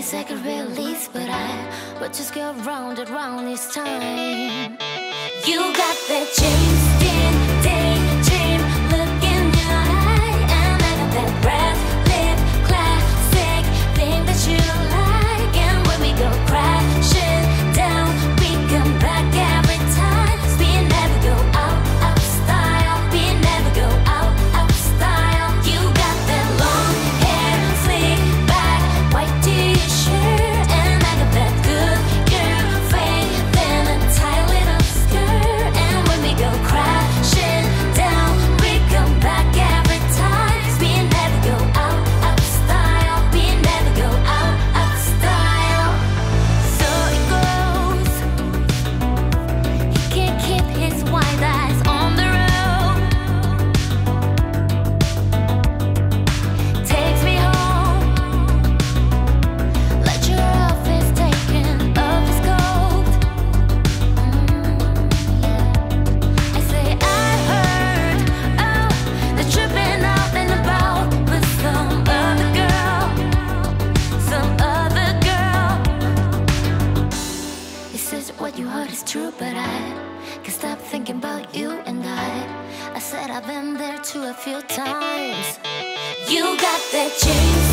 I second release, but I would just go round and round this time. You got that James Dean. but I can't stop thinking about you and I. I said I've been there too a few times. You got that change.